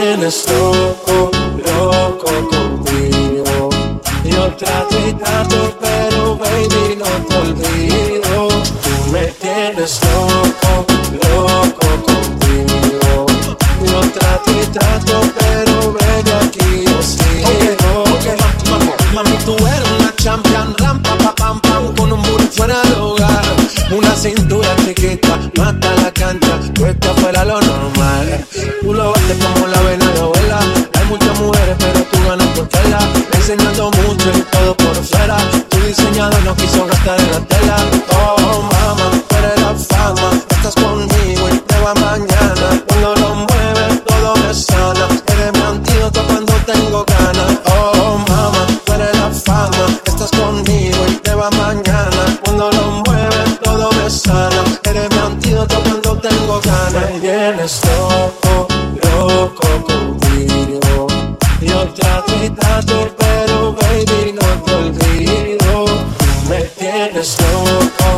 tienes loco, loco conmigo. Yo trato y trato, pero baby no te olvido. Tú me tienes loco, loco conmigo. Yo trato y trato, pero baby aquí yo sigo. Mami, tú eres una champion, rampa, pa, pam, pam, con un burro fuera de hogar. Una cintura chiquita, mata la cancha, cuesta fuera lo normal. Tú lo bates como la vena de abuela. Hay muchas mujeres, pero tú ganas por tela. Enseñando mucho y todo por fuera. Tu diseñador no quiso gastar en la tela. Oh, mama, tú eres la fama. Estás conmigo y te va mañana. Cuando lo mueves, todo me sana. Eres mi antídoto cuando tengo ganas. Oh, mama, tú eres la fama. Estás conmigo y te va mañana. Cuando lo mueves, todo me sana. Eres mi antídoto cuando tengo ganas. Ahí vienes tú loco contigo. Yo ya trataste, pero baby, no te olvido. Me tienes loco.